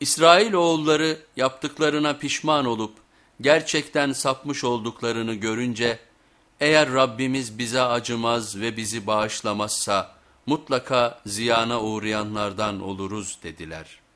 İsrail oğulları yaptıklarına pişman olup gerçekten sapmış olduklarını görünce eğer Rabbimiz bize acımaz ve bizi bağışlamazsa mutlaka ziyana uğrayanlardan oluruz dediler.''